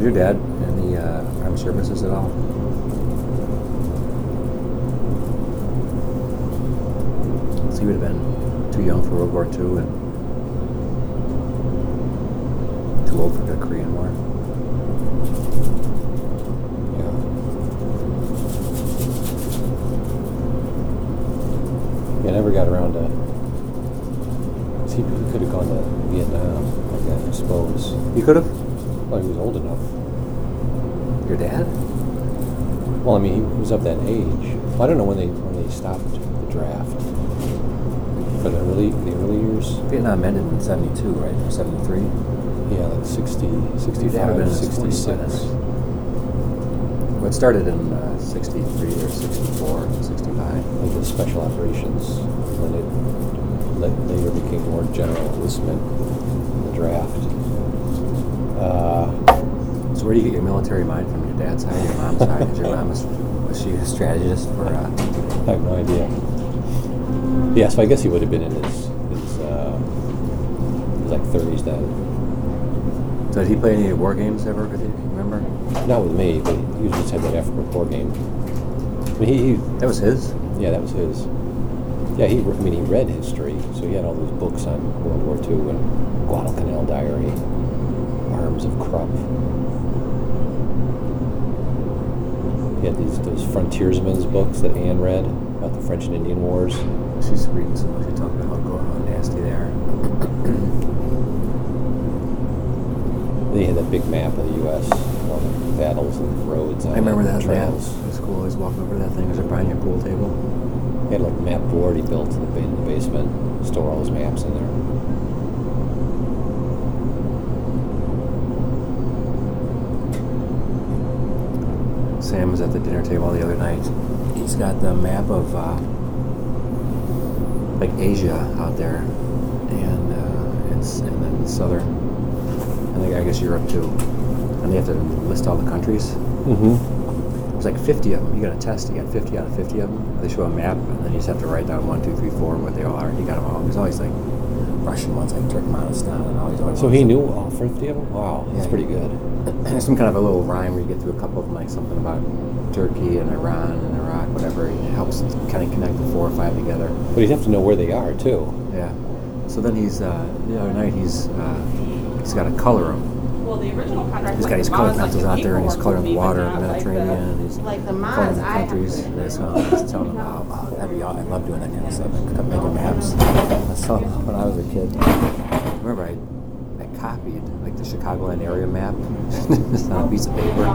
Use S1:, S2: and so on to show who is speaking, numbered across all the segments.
S1: Your dad in the uh, armed services at all? So he would have been too young for World War II and too old for the Korean War.
S2: Yeah. Yeah, never got around to. He could have gone to Vietnam, I suppose.
S1: You could have.
S2: Well, he was old enough.
S1: Your dad?
S2: Well, I mean, he was of that age. Well, I don't know when they when they stopped the draft for the early the early years.
S1: Vietnam ended in '72, right? Or '73.
S2: Yeah, like 60,
S1: Your dad would have been
S2: 65,
S1: in his 20s by
S2: 66.
S1: Well, it started in uh, '63 or '64, '65.
S2: Like the special operations when it later became more general enlistment in the draft. Uh,
S1: So where do you get your military mind from? Your dad's side, your mom's side? 'Cause your mom was, was she a strategist for? Uh,
S2: I have no idea. Yeah, so I guess he would have been in his his, uh, his like thirties then.
S1: so did he play any war games ever with you? Remember?
S2: Not with me, but he usually just had that African war game. I mean, he, he
S1: That was his.
S2: yeah, that was his. Yeah, he. I mean, he read history, so he had all those books on World War II and Guadalcanal Diary, Arms of Krupp. He had these those frontiersmen's books that Anne read about the French and Indian Wars.
S1: She's reading some. She talking about how, how nasty they are.
S2: Then he had that big map of the U.S. all the battles and roads.
S1: I remember
S2: it,
S1: that map.
S2: trails.
S1: It was cool. Always walking over that thing. Was it behind your pool table?
S2: He had like a map board he built in the, in the basement. Store all his maps in there.
S1: Sam was at the dinner table the other night. He's got the map of uh, like Asia out there, and uh, it's and then southern, and I guess Europe too. And they have to list all the countries.
S2: Mm-hmm.
S1: There's like 50 of them. You got a test. You got 50 out of 50 of them. They show a map, and then you just have to write down one, two, three, four, what they all are. And you got them all. There's always like Russian ones, like Turkmenistan, and all these other
S2: So
S1: ones.
S2: he knew all 50 of them? Wow, that's
S1: Yeah.
S2: pretty good.
S1: There's some kind of a little rhyme where you get through a couple of them, like something about Turkey and Iran and Iraq, whatever. It helps kind of connect the four or five together.
S2: But he'd have to know where they are, too.
S1: Yeah. So then he's uh, the other night he's uh, he's got to color them.
S3: Well, the original contract.
S1: He's got his color pencils out there and he's coloring the water Mediterranean and he's
S3: Like the
S1: coloring countries. That's how I was telling him, oh, wow, that'd be I love doing that kind of stuff. I kept making maps. I saw when I was a kid. I remember I, I copied like the Chicagoland area map just on a piece of paper.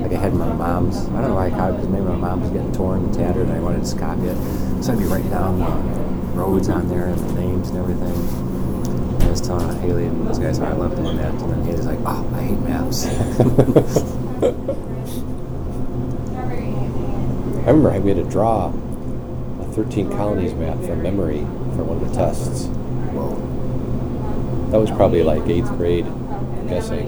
S1: Like I had my mom's. I don't know why I copied because maybe my mom was getting torn and tattered and I wanted to just copy it. So I'd be writing down the roads on there and the names and everything. I was telling Haley and those guys how I loved doing that, and then Haley's like, "Oh, I hate maps."
S2: I remember we had to draw a 13 colonies map from memory for one of the tests.
S1: Whoa,
S2: That was probably like eighth grade, I'm guessing.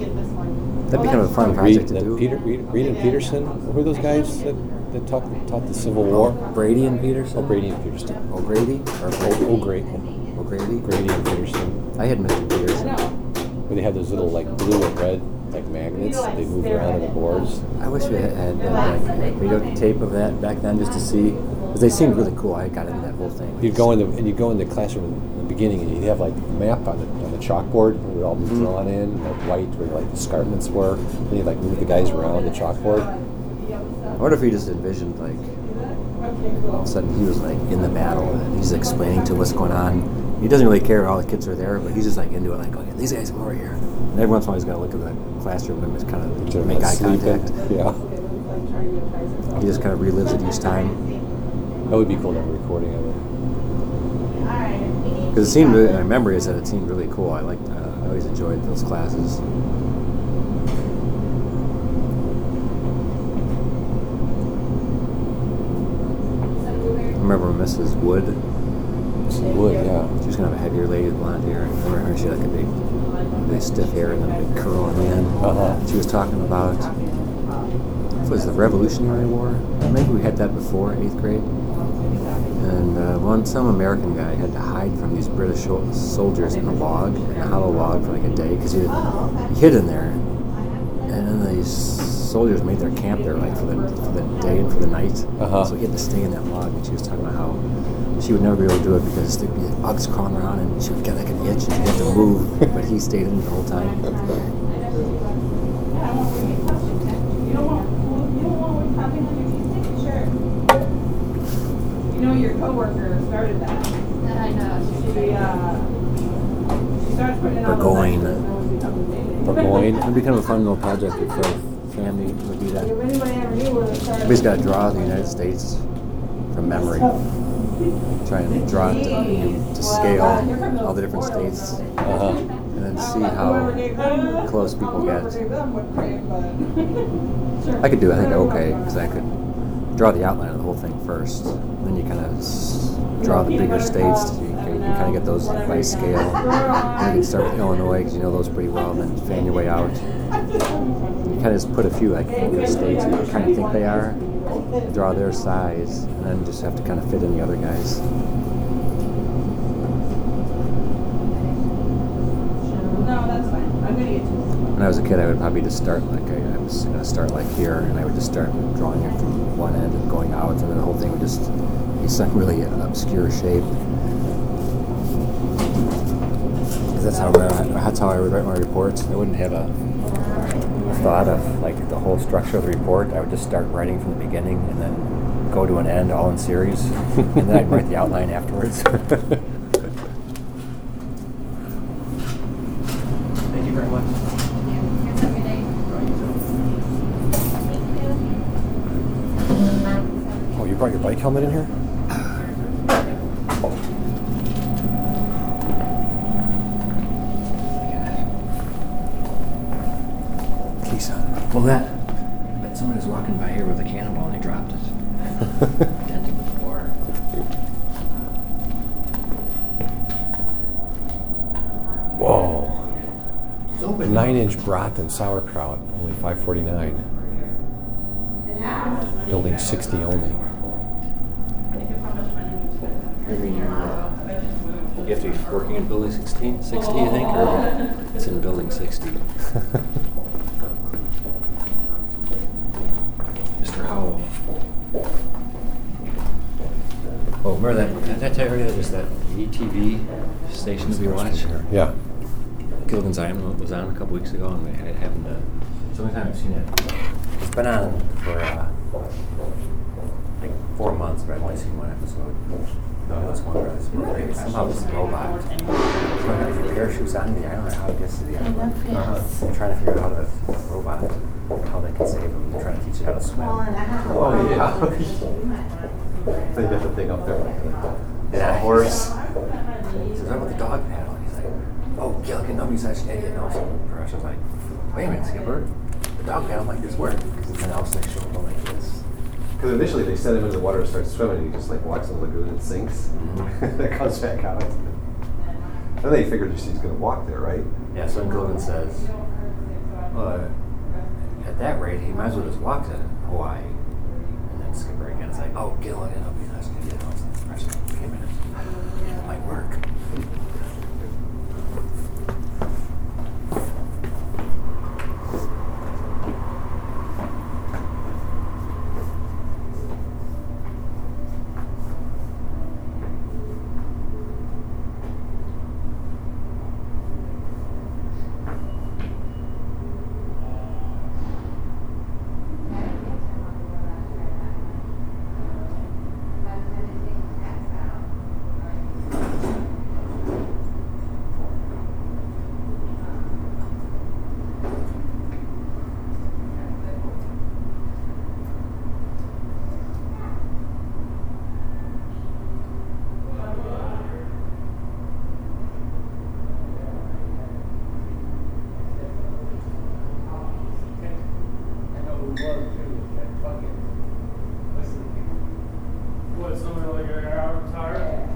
S1: that'd be kind of a fun
S2: Reed,
S1: project to do.
S2: Peter, Reed, Reed and Peterson, who are those guys that, that taught, taught the Civil War?
S1: Oh, Brady and Peterson.
S2: Oh, Brady and Peterson.
S1: O'Grady or Brady?
S2: Oh, great.
S1: O'Grady.
S2: Grady and Peterson.
S1: I had Mr. Peterson.
S2: Where they have those little like blue and red like magnets. They move around on the boards.
S1: I wish we had, had uh, like videotape of that back then just to see, because they seemed really cool. I got into that whole thing.
S2: You'd go in the and you'd go in the classroom in the beginning and you'd have like a map on the on the chalkboard And it would all be
S1: Mm-hmm.
S2: drawn in, like white where like the escarpments were. Then you'd like move the guys around the chalkboard.
S1: I wonder if he just envisioned like all of a sudden he was like in the battle and he's explaining to what's going on. He doesn't really care if all the kids are there, but he's just like into it. Like, okay, these guys are over here. And every once in a while he's got to look at the classroom and just kind of
S2: They're
S1: make eye
S2: sleeping.
S1: contact.
S2: Yeah,
S1: He just kind of relives it each time.
S2: that would be cool to have a recording of it.
S1: Because it seemed, really, my memory is that it seemed really cool. I liked, uh, I always enjoyed those classes. I remember Mrs. Wood.
S2: Would yeah.
S1: She's gonna have a heavier lady with blonde hair. I remember her, she had like a big, big stiff hair and then a big curl on the end.
S2: Uh-huh.
S1: She was talking about, was the Revolutionary War? Maybe we had that before, eighth grade. And uh, one, some American guy had to hide from these British soldiers in a log, in a hollow log for like a day, because he, he hid in there. And then the these soldiers made their camp there, like for the, for the day and for the night.
S2: Uh-huh.
S1: So he had to stay in that log. And she was talking about how she would never be able to do it because there'd be bugs crawling around and she would get like an itch and she'd have to move. but he stayed in the whole time.
S3: You don't want, you don't want what's happening on your cheesesteak? Sure. You know, your coworker started that.
S4: That I know.
S3: She, uh, she starts putting it on the
S1: Burgoyne.
S3: list, and then we become dating.
S2: Burgoyne.
S1: It'd be kind of a fun little project if the family would do that.
S3: If anybody ever knew where it started.
S1: We just got to draw the United States from memory. Try and draw it to, to scale all the different states
S2: Uh-huh.
S1: and then see how close people get.
S3: gave them whipped cream, but- Sure.
S1: I could do, I think, okay, because I could draw the outline of the whole thing first. Then you kind of draw the bigger states. You can, you can kind of get those by scale. And you can start with Illinois because you know those pretty well, and then fan your way out. You kind of just put a few like anchor states you kind of think they are, draw their size, and then just have to kind of fit in the other guys.
S3: No, that's fine. I'm gonna get to it.
S1: When I was a kid, I would probably just start like I, I was going to start like here, and I would just start drawing it from one end and going out, and then the whole thing would just be some really obscure shape. 'Cause that's how I, that's how I would write my reports. I wouldn't have a thought of like the whole structure of the report. I would just start writing from the beginning and then go to an end, all in series, and then I'd write the outline afterwards. Thank you very much.
S4: Here's every day.
S2: Oh, you brought your bike helmet in here?
S1: Well, that. But someone was walking by here with a cannonball and they dropped it. Dented the floor.
S2: Whoa.
S1: It's open.
S2: Nine inch brat and sauerkraut, only five forty nine. Building sixty only.
S1: I mean, you're, uh, you have to be working in building 16, 60, I think, or it's in building 60. Mr. Howell. Oh, remember that, that, that area, there's that ETV station that we watch?
S2: Yeah.
S1: Gilligan's Island was on a couple weeks ago, and they had it happened to. It's the only time I've seen it. It's been on for uh, like four months, but I've only seen one episode. No, that's one where it's really, somehow this robot. If your parachutes on the island, how it gets to the island. Uh-huh. They're trying to figure out how to robot, how they can save them. They're trying to teach it how to swim.
S5: Oh, yeah. they got the thing up there like
S1: Yeah.
S5: horse.
S1: He says, "What about the dog paddle?" And he's like, "Oh, Gilligan, nobody's such an idiot." Of a like, "Wait a minute, Skipper, the dog paddle might just work." And then all of a sudden, they show like this.
S5: Because initially they send him into the water and start swimming, and he just like walks in the lagoon and sinks.
S1: Mhm.
S5: then comes back out. Then they figured he's going to walk there, right?
S1: Yeah, so Gilligan says, well, at that rate, he might as well just walk to Hawaii. Skipper again is like, oh, Gilligan, I'll be nice to you. And all of a sudden, Parash's like, wait a minute, it might work.
S6: I know who was too. That fucking. What's the. What, someone like an hour retired?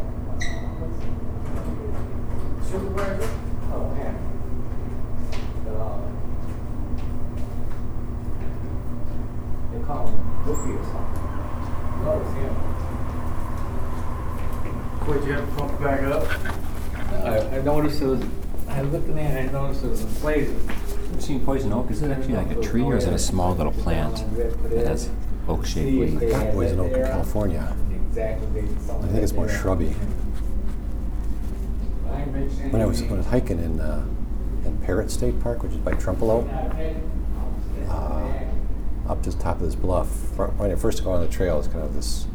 S6: Supervisor? Oh, man. Uh, They call him Luffy or something. No, it's him. What'd you have to pump back up?
S7: I, I noticed it was, I looked in there and I noticed it was inflated.
S1: seen poison oak? Is it actually like a tree or is it a small little plant that has oak-shaped leaves?
S2: I got poison oak in California. I think it's more shrubby. When I was when I was hiking in uh, in Perrot State Park, which is by Trempealeau, uh, up to the top of this bluff, when I first go on the trail, it's kind of this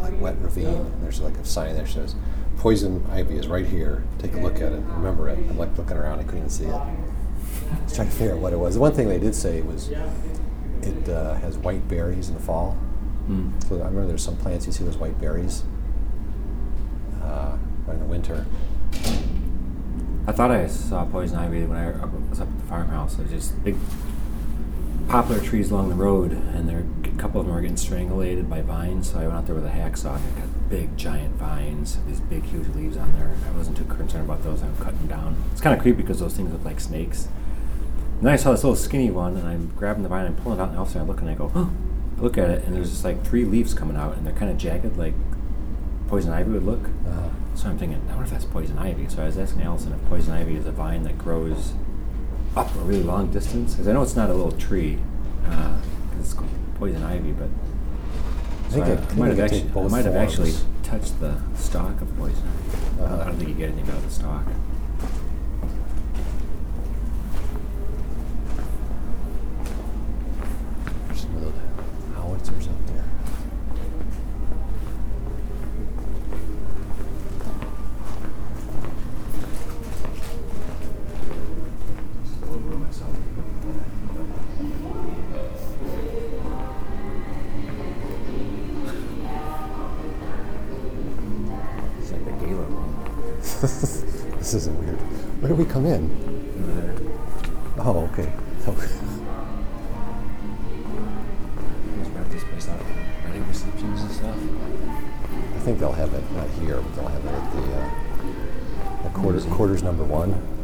S2: like wet ravine. There's like a sign there that says, "Poison ivy is right here. Take a look at it. Remember it." I'm like looking around, I couldn't even see it. I was trying to figure out what it was. The one thing they did say was it uh, has white berries in the fall.
S1: Hmm.
S2: So I remember there's some plants you see those white berries uh, in the winter.
S1: I thought I saw poison ivy when I was up at the farmhouse. It was just big poplar trees along the road, and there a couple of them are getting strangulated by vines. So I went out there with a hacksaw. and I got big, giant vines, these big, huge leaves on there. I wasn't too concerned about those. I'm cutting down. It's kind of creepy because those things look like snakes. And then I saw this little skinny one, and I'm grabbing the vine and pulling it out, and all of a sudden I look and I go, oh. I look at it, and there's just like three leaves coming out, and they're kind of jagged, like poison ivy would look.
S2: Uh,
S1: So I'm thinking, I wonder if that's poison ivy. So I was asking Allison if poison ivy is a vine that grows up a really long distance. Because I know it's not a little tree, uh, it's poison ivy, but
S2: I think
S1: so
S2: it- I
S1: I, might have actually, I might have actually touched the stalk of poison ivy. I don't think you get anything out of the stalk.
S2: there's some little howitzers up there.
S1: It's like the Gala one.
S2: this isn't weird. Where do we come in?
S1: Over there.
S2: Oh, okay.
S1: Let's wrap this place out. Wedding receptions and stuff.
S2: I think they'll have it not here, but they'll have it at the, uh, the quarters, quarters number one.